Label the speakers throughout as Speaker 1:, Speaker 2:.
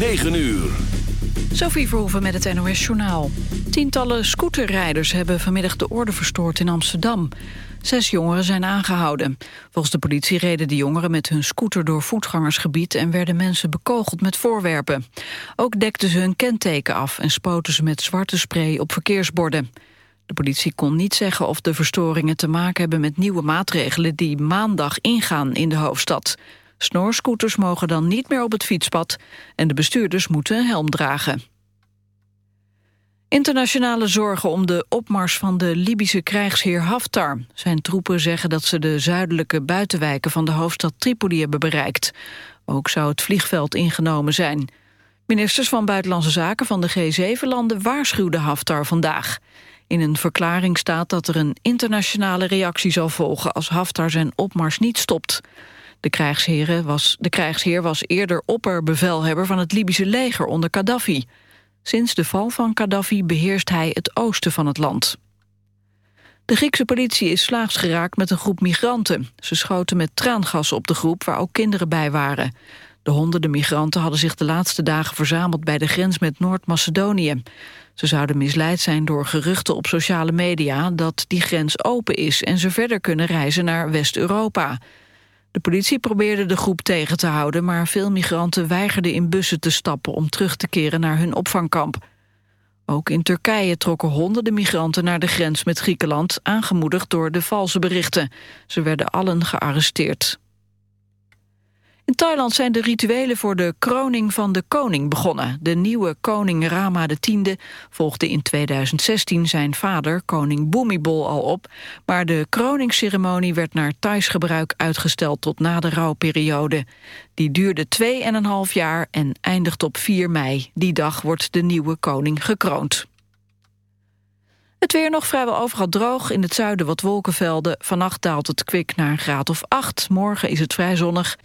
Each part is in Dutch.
Speaker 1: 9 uur.
Speaker 2: Sophie Verhoeven met het NOS-journaal. Tientallen scooterrijders hebben vanmiddag de orde verstoord in Amsterdam. Zes jongeren zijn aangehouden. Volgens de politie reden de jongeren met hun scooter door voetgangersgebied... en werden mensen bekogeld met voorwerpen. Ook dekten ze hun kenteken af en spoten ze met zwarte spray op verkeersborden. De politie kon niet zeggen of de verstoringen te maken hebben met nieuwe maatregelen... die maandag ingaan in de hoofdstad. Snorscooters mogen dan niet meer op het fietspad en de bestuurders moeten een helm dragen. Internationale zorgen om de opmars van de Libische krijgsheer Haftar. Zijn troepen zeggen dat ze de zuidelijke buitenwijken van de hoofdstad Tripoli hebben bereikt. Ook zou het vliegveld ingenomen zijn. Ministers van Buitenlandse Zaken van de G7-landen waarschuwden Haftar vandaag. In een verklaring staat dat er een internationale reactie zal volgen als Haftar zijn opmars niet stopt. De, krijgsheer was, de krijgsheer was eerder opperbevelhebber van het Libische leger onder Gaddafi. Sinds de val van Gaddafi beheerst hij het oosten van het land. De Griekse politie is slaags geraakt met een groep migranten. Ze schoten met traangas op de groep waar ook kinderen bij waren. De honderden migranten hadden zich de laatste dagen verzameld... bij de grens met Noord-Macedonië. Ze zouden misleid zijn door geruchten op sociale media... dat die grens open is en ze verder kunnen reizen naar West-Europa. De politie probeerde de groep tegen te houden... maar veel migranten weigerden in bussen te stappen... om terug te keren naar hun opvangkamp. Ook in Turkije trokken honderden migranten naar de grens met Griekenland... aangemoedigd door de valse berichten. Ze werden allen gearresteerd. In Thailand zijn de rituelen voor de kroning van de koning begonnen. De nieuwe koning Rama X volgde in 2016 zijn vader, koning Bhumibol, al op. Maar de kroningsceremonie werd naar Thais gebruik uitgesteld tot na de rouwperiode. Die duurde 2,5 jaar en eindigt op 4 mei. Die dag wordt de nieuwe koning gekroond. Het weer nog vrijwel overal droog. In het zuiden wat wolkenvelden. Vannacht daalt het kwik naar een graad of 8. Morgen is het vrij zonnig.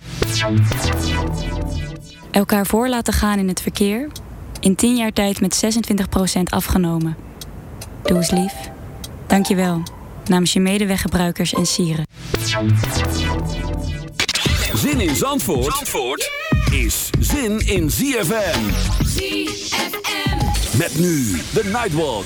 Speaker 3: Elkaar voor laten gaan in het verkeer. In 10 jaar tijd met 26% afgenomen. Doe eens lief. Dank je wel. Namens je medeweggebruikers en sieren.
Speaker 1: Zin in Zandvoort, Zandvoort is zin in ZFM. ZFM. Met nu de Nightwalk.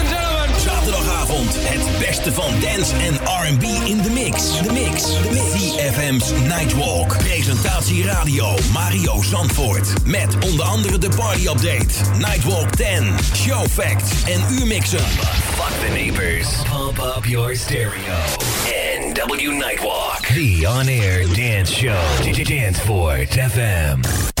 Speaker 4: gentlemen,
Speaker 5: het beste van dance en R&B in de mix. De mix. De mix. CFM's Nightwalk. Presentatie radio Mario Zandvoort. Met onder andere de party update, Nightwalk 10, show facts en uurmixen. Fuck the neighbors. Pump up your stereo. NW Nightwalk. The on-air dance show. Danceport FM.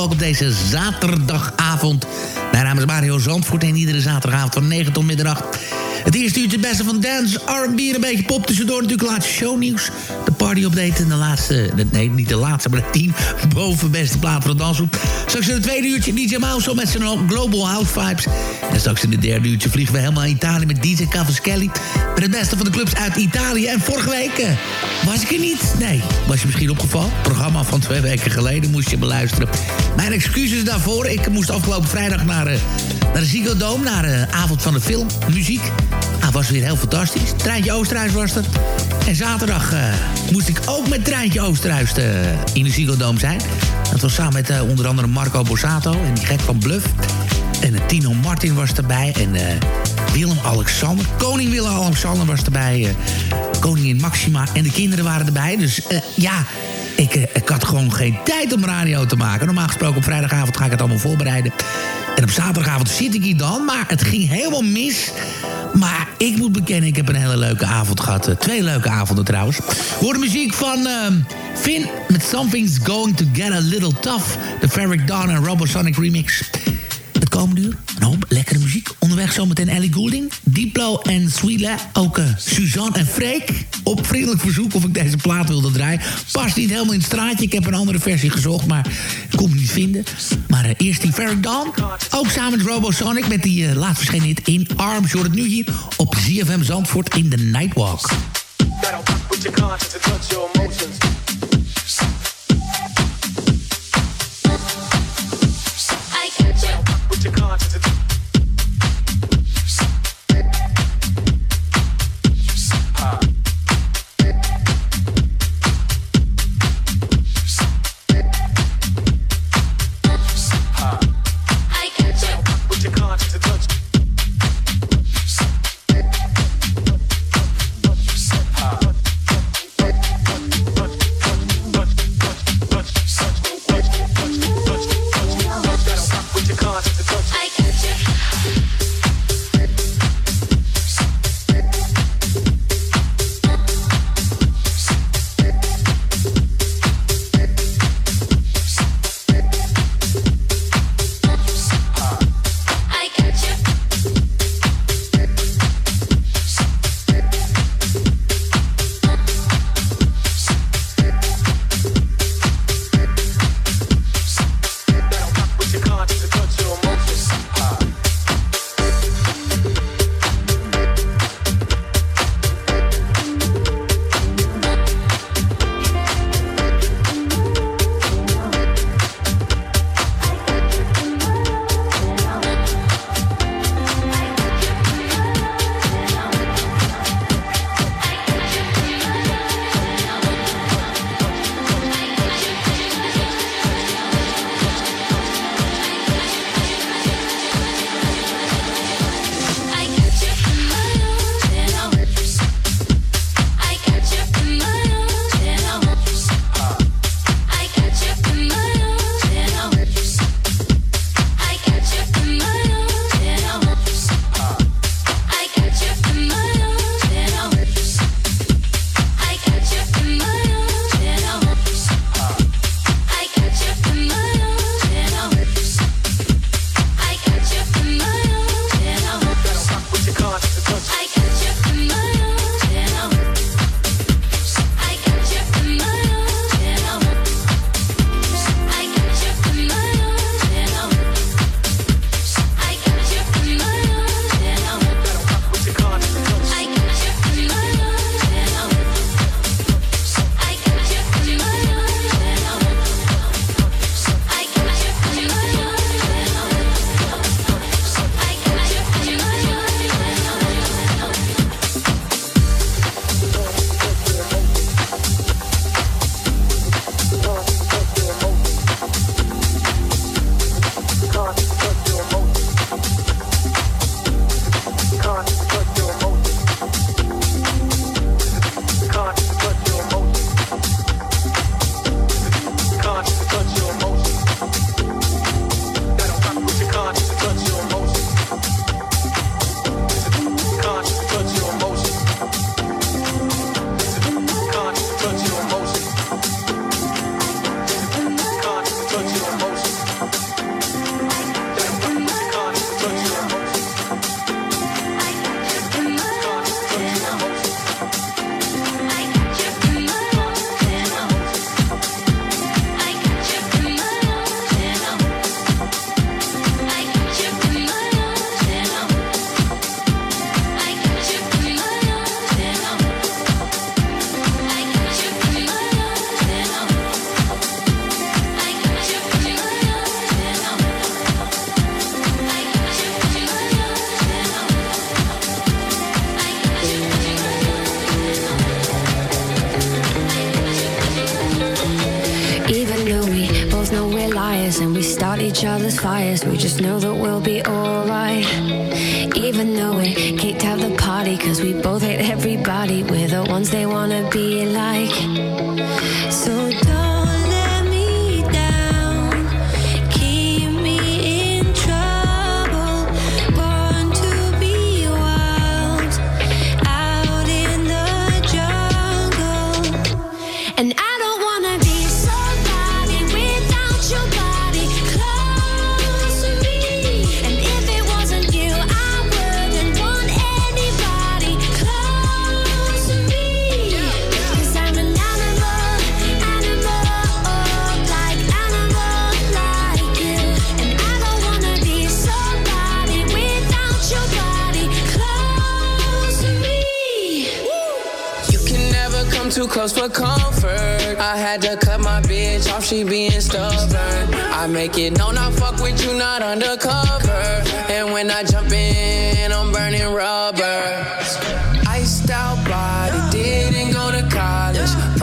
Speaker 6: Nightwalk op deze zaterdagavond. Mijn naam Mario Zandvoort en iedere zaterdagavond van 9 tot middernacht. Het eerste uurtje het beste van dance, R&B en een beetje pop tussendoor. Natuurlijk laatste shownieuws, de party update en de laatste... Nee, niet de laatste, maar de tien bovenbeste plaat van de. Straks in het tweede uurtje DJ Mouse met zijn Global House Vibes. En straks in het derde uurtje vliegen we helemaal naar Italië met DJ Cavaschelli. Met het beste van de clubs uit Italië. En vorige week eh, was ik er niet. Nee, was je misschien opgevallen? Het programma van twee weken geleden moest je beluisteren. Mijn excuses daarvoor. Ik moest afgelopen vrijdag naar, uh, naar de Ziggo Dome. Naar de avond van de film, muziek. Ah, was weer heel fantastisch. Treintje Oosterhuis was er. En zaterdag uh, moest ik ook met Treintje Oosterhuis uh, in de Ziggo Dome zijn. Dat was samen met onder andere Marco Borsato en die gek van Bluff. En Tino Martin was erbij. En Willem-Alexander. Koning Willem-Alexander was erbij. koningin Maxima. En de kinderen waren erbij. Dus ja... Ik, ik had gewoon geen tijd om radio te maken. Normaal gesproken op vrijdagavond ga ik het allemaal voorbereiden. En op zaterdagavond zit ik hier dan. Maar het ging helemaal mis. Maar ik moet bekennen, ik heb een hele leuke avond gehad. Uh, twee leuke avonden trouwens. Hoor de muziek van uh, Finn met Something's Going to Get a Little Tough. De Ferric Dawn en Robosonic remix. Komende uur, een hoop lekkere muziek. Onderweg zometeen Ellie Goulding, Diplo en Sweela. Ook uh, Suzanne en Freek. Op vriendelijk verzoek of ik deze plaat wilde draaien. Past niet helemaal in het straatje. Ik heb een andere versie gezocht, maar ik kon hem niet vinden. Maar uh, eerst die Ferric Dawn. Ook samen met Robosonic met die uh, laatst verschenen hit In Arms. Je het nu hier op ZFM Zandvoort in de Nightwalk.
Speaker 7: Nieuwe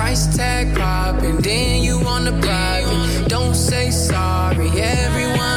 Speaker 7: price tag popping, then you on the private. Don't say sorry,
Speaker 6: everyone.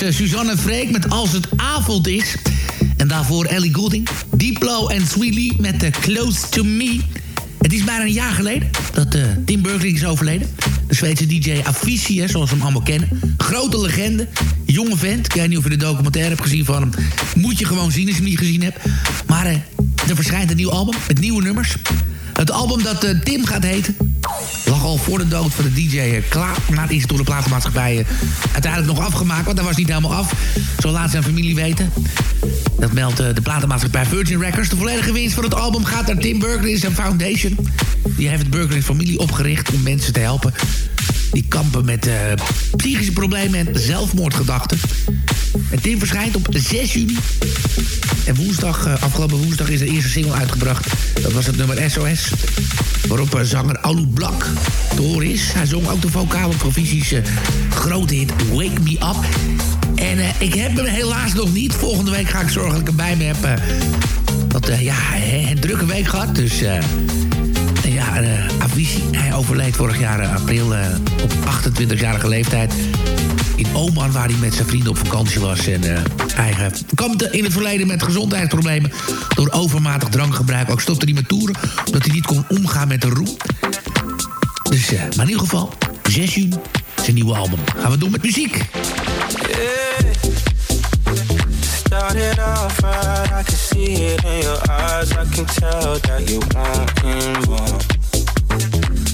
Speaker 6: Was uh, Suzanne Freek met Als het avond is. En daarvoor Ellie Goulding, Diplo en Sweetie met uh, Close to Me. Het is bijna een jaar geleden dat uh, Tim Berkling is overleden. De Zweedse DJ Avicii, zoals we hem allemaal kennen. Grote legende, jonge vent. Ik weet niet of je de documentaire hebt gezien van hem. Moet je gewoon zien als je hem niet gezien hebt. Maar er verschijnt een nieuw album met nieuwe nummers. Het album dat Tim gaat heten... voor de dood van de DJ klaar. Maar is door de platenmaatschappij uiteindelijk nog afgemaakt. Want dat was niet helemaal af. Zo laat zijn familie weten. Dat meldt de platenmaatschappij Virgin Records. De volledige winst van het album gaat naar Tim Berkling en Foundation. Die heeft het Berkling familie opgericht om mensen te helpen... die kampen met uh, psychische problemen en zelfmoordgedachten. En Tim verschijnt op 6 juni. En woensdag, uh, afgelopen woensdag is de eerste single uitgebracht. Dat was het nummer SOS. Waarop uh, zanger Alu Blak horen is. Hij zong ook de vocale provisies grote hit Wake Me Up. En ik heb hem helaas nog niet. Volgende week ga ik zorgen dat ik hem bij me heb. Uh, ja, een drukke week gehad. Dus ja, Avicii, hij overleed vorig jaar april op 28-jarige leeftijd. In Oman, waar hij met zijn vrienden op vakantie was. En hij kampte in het verleden met gezondheidsproblemen. Door overmatig drankgebruik. Ook stopte hij met toeren, omdat hij niet kon omgaan met de roem. Dus, maar in ieder geval, 6 juni, zijn nieuwe album. Gaan we door met muziek.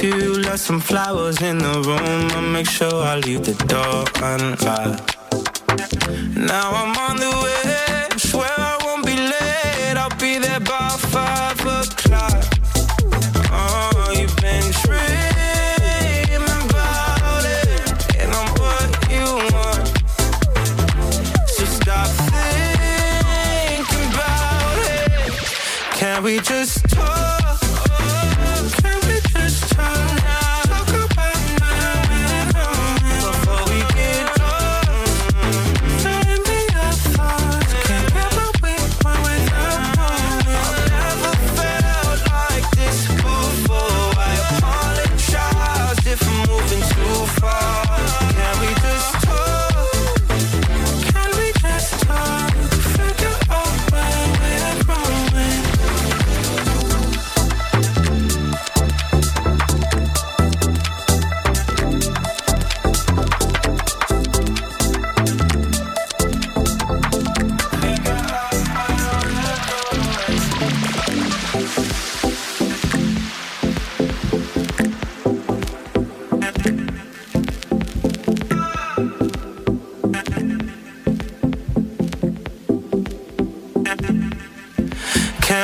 Speaker 8: Penthouse view, left some flowers in the room. I'll make sure I leave the door unlocked. Now I'm on the way. Swear I won't be late. I'll be there by five o'clock. Oh, you've been dreaming about it,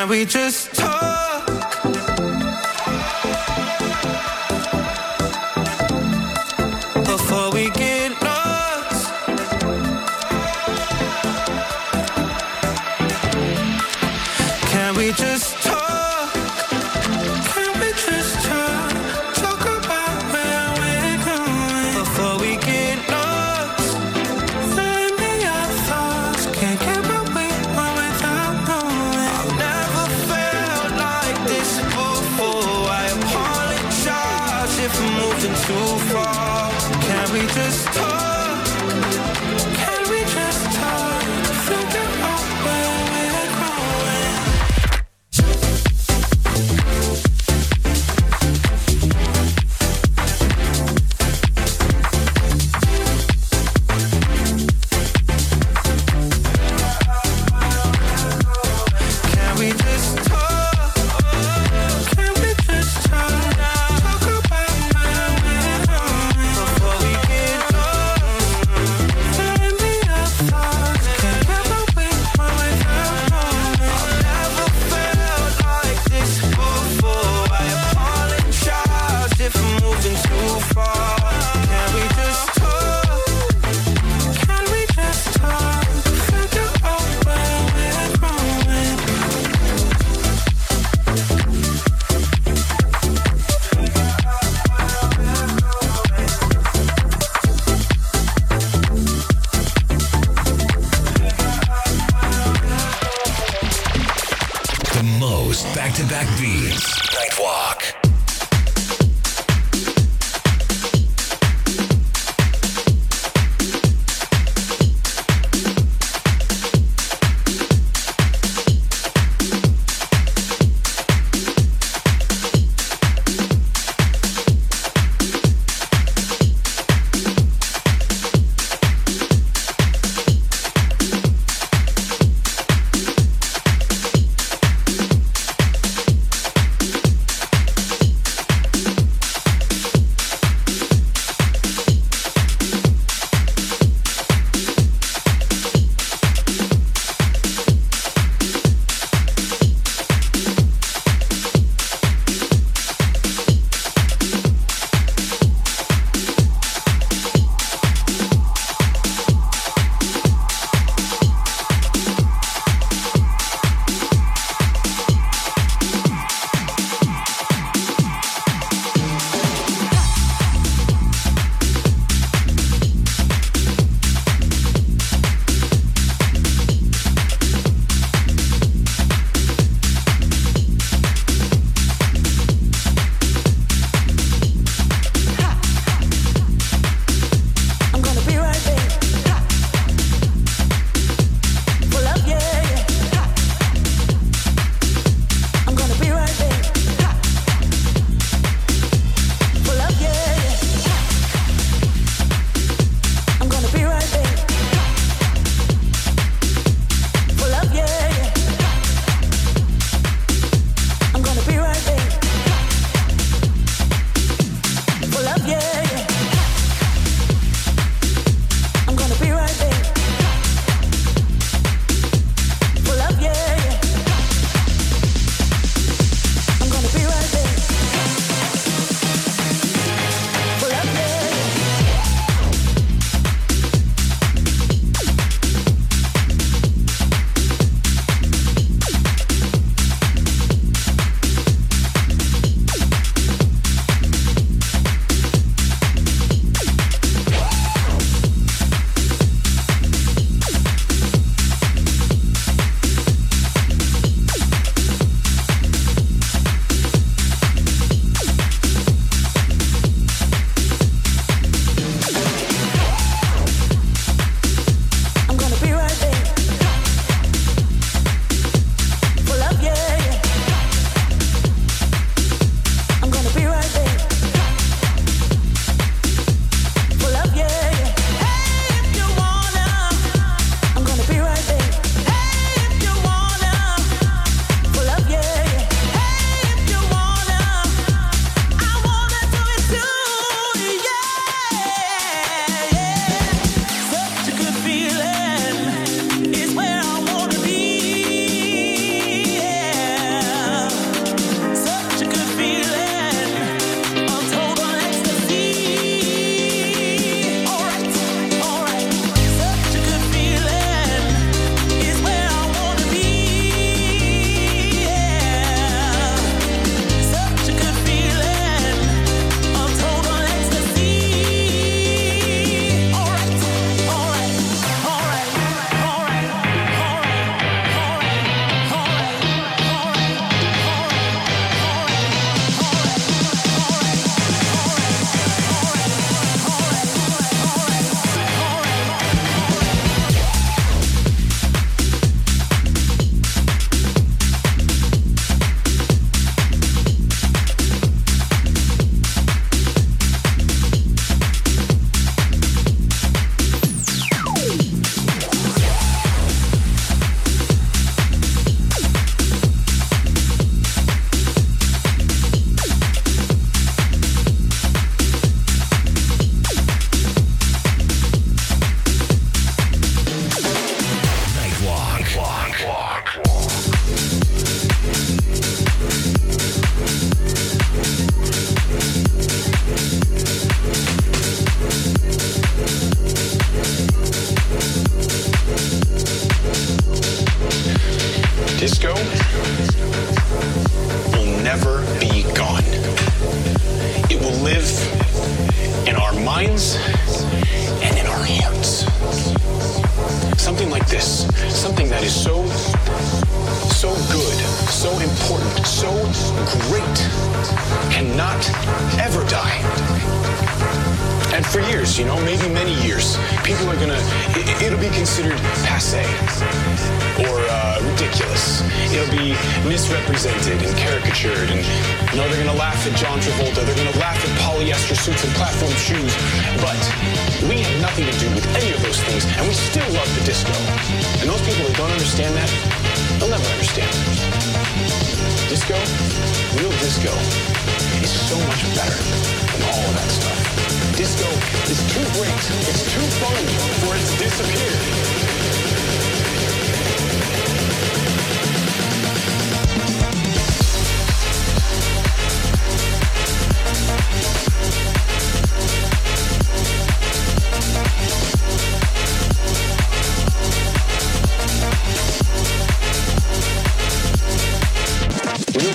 Speaker 8: we just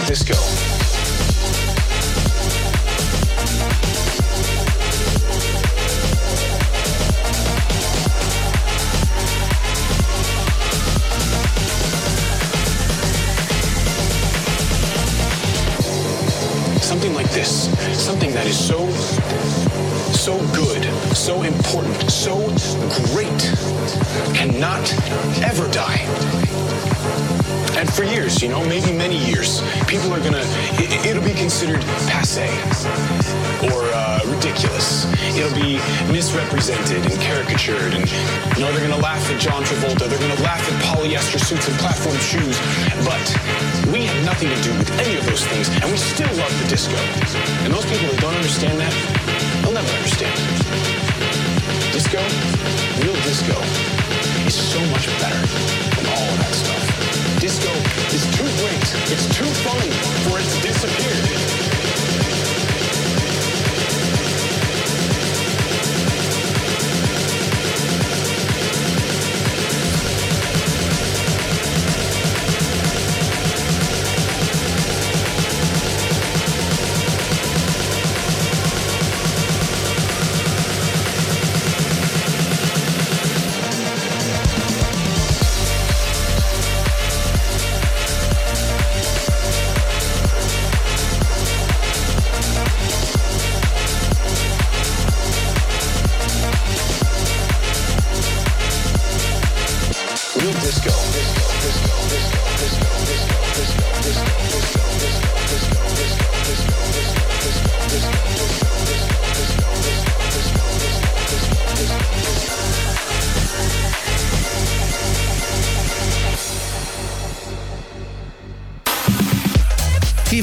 Speaker 9: disco. Something like this. Something that is so, so good, so important, so great, cannot ever die. And for years, you know, maybe many years, people are gonna, it, it'll be considered passe or uh, ridiculous. It'll be misrepresented and caricatured. And, you know, they're gonna laugh at John Travolta. They're gonna laugh at polyester suits and platform shoes. But we have nothing to do with any of those things, and we still love the disco. And those people that don't understand that, they'll never understand. Disco, real disco, is so much better than all of that stuff. Disco is too great, it's too fun for it to disappear.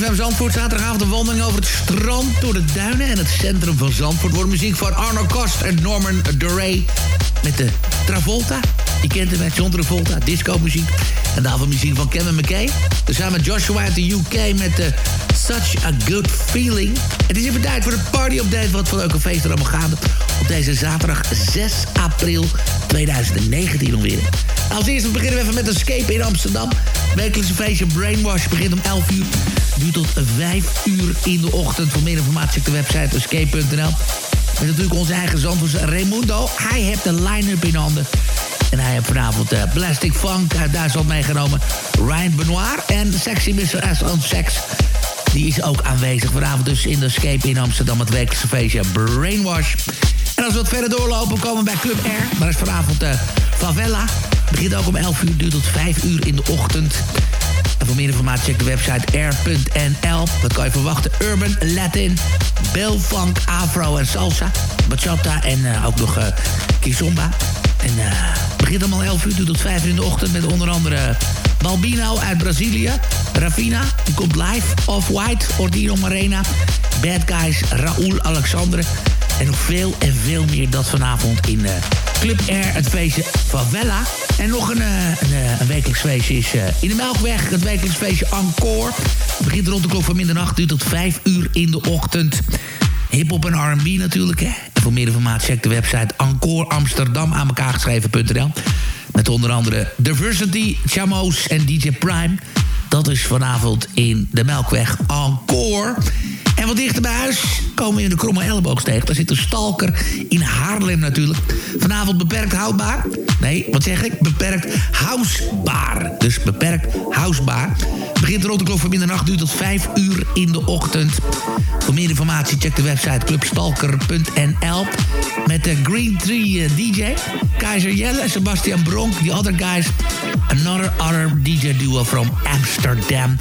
Speaker 6: CFM Zandvoort, zaterdagavond een wandeling over het strand... door de duinen en het centrum van Zandvoort... wordt muziek van Arno Kast en Norman Duray... met de Travolta. Je kent hem met John Travolta, disco-muziek. En daarvan muziek van Kevin McKay. Samen met Joshua uit de UK met de Such a Good Feeling. Het is even tijd voor de party-update... wat voor leuke feesten er allemaal gaande... op deze zaterdag 6 april 2019 alweer. Als eerste beginnen we even met Escape in Amsterdam. Wekelijkse feestje Brainwash begint om 11 uur. Duurt tot 5 uur in de ochtend. Voor meer informatie check de website escape.nl. Met natuurlijk onze eigen zandvoers Raimundo. Hij heeft de line-up in handen. En hij heeft vanavond uh, Plastic Funk uit Duitsland meegenomen. Ryan Benoit en Sexy Mr. S on Sex. Die is ook aanwezig vanavond dus in de Escape in Amsterdam. Het wekelijkse feestje Brainwash. En als we wat verder doorlopen komen we bij Club Air. Daar is vanavond uh, Favela. Begint ook om 11 uur, duurt tot 5 uur in de ochtend. En voor meer informatie check de website air.nl. Wat kan je verwachten? Urban, Latin, Bill Funk, Afro en Salsa. Bachata en uh, ook nog uh, Kizomba. En uh, begint allemaal 11 uur, duurt tot 5 uur in de ochtend... met onder andere Balbino uit Brazilië. Ravina, die komt live. Off-White, Ordino Marena. Bad Guys, Raoul Alexandre. En nog veel en veel meer dat vanavond in Club Air, het feestje Favela. En nog een, uh, een, uh, een wekelijks feestje is in de Melkweg, het wekelijks feestje Encore. Het begint rond de klok van middernacht, duurt tot 5 uur in de ochtend. Hip-hop en RB natuurlijk, hè. En voor meer informatie check de website Encore Amsterdam aan elkaar geschreven.nl. Met onder andere Diversity, Chamos en DJ Prime. Dat is vanavond in de Melkweg Encore. En wat dichter bij huis komen we in de Kromme Elleboog tegen. Daar zit een stalker in Haarlem natuurlijk. Vanavond beperkt houdbaar. Nee, wat zeg ik? Beperkt housebaar. Dus beperkt housebaar. Begint rond de klok van middernacht, duurt tot 5 uur in de ochtend. Voor meer informatie check de website clubstalker.nl met de Green Tree eh, DJ, Keizer Jelle, Sebastian Bronk, the other guys, another other DJ duo from Amsterdam.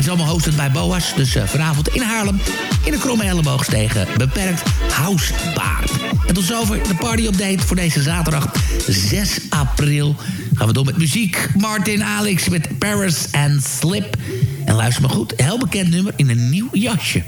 Speaker 6: Het is allemaal hosted bij Boas, dus uh, vanavond in Haarlem, in de Kromme Elleboog tegen beperkt Housebaar. En tot zover de party update voor deze zaterdag 6 april. Gaan we door met muziek. Martin Alex met Paris and Slip. En luister maar goed, heel bekend nummer in een nieuw jasje.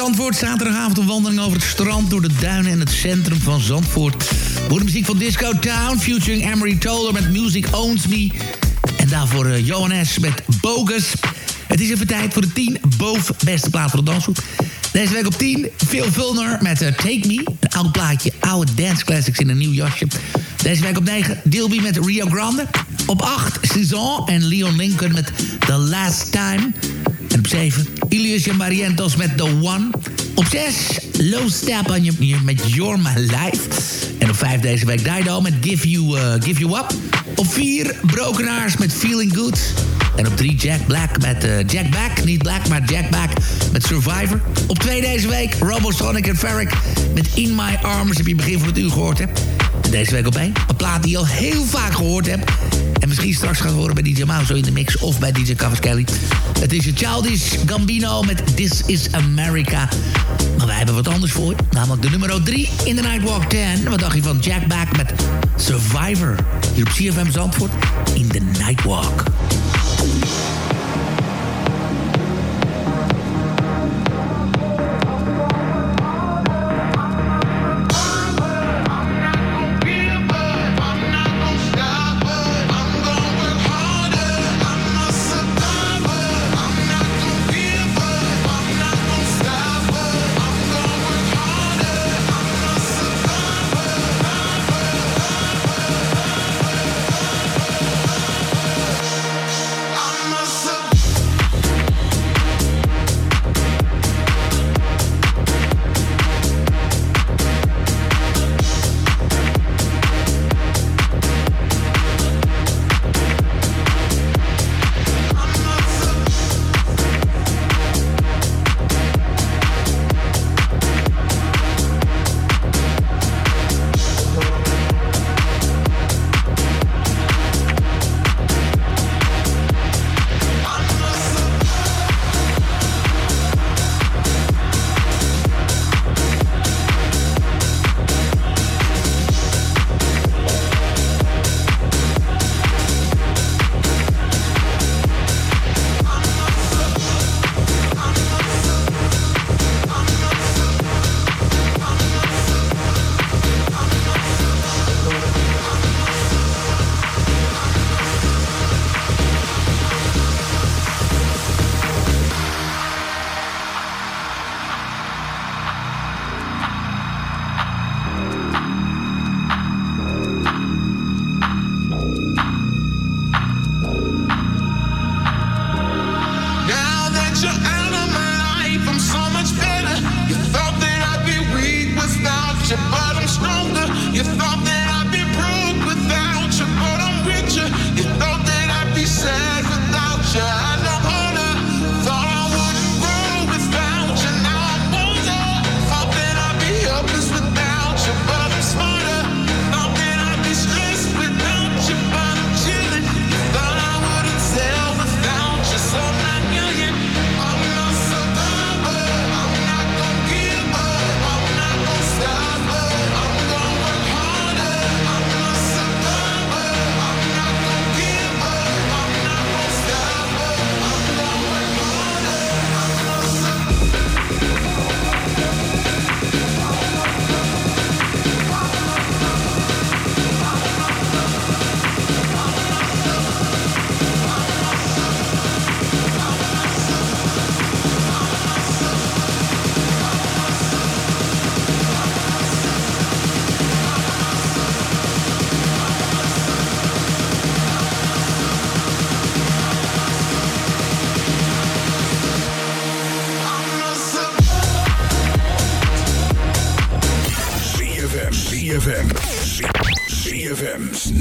Speaker 6: Zandvoort, zaterdagavond een wandeling over het strand... door de duinen en het centrum van Zandvoort. Voor muziek van Disco Town, featuring Emery Toller met Music Owns Me... en daarvoor uh, Johannes met Bogus. Het is even tijd voor de 10 boven beste plaat voor de danshoek. Deze week op 10, Phil Vulner met uh, Take Me. Een oud plaatje, oude dance classics in een nieuw jasje. Deze week op 9, Dilby met Rio Grande. Op 8, Cezanne en Leon Lincoln met The Last Time... En op 7, Ilias en Marientos met The One. Op 6, Low Step on you, met You're My Life. En op 5 deze week Dido met Give You, uh, Give you Up. Op 4, Brokenaars met Feeling Good.
Speaker 10: En op drie Jack Black met uh, Jack Back, niet Black, maar Jack Back met Survivor. Op twee deze week Robosonic en Ferric met In My Arms. Heb je begin van het uur gehoord, hè? En deze week op één. Een plaat die je al heel vaak gehoord hebt. En misschien straks gaat horen bij DJ Mouse in de mix of bij DJ Kelly. Het is Childish Gambino met This Is America. Maar wij hebben wat anders voor. Namelijk de nummer 3 in de Nightwalk 10. Wat dacht je van Jack Back met Survivor? Hier op CFM Zandvoort in de Nightwalk.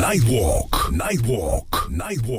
Speaker 11: Nightwalk, Nightwalk, Nightwalk,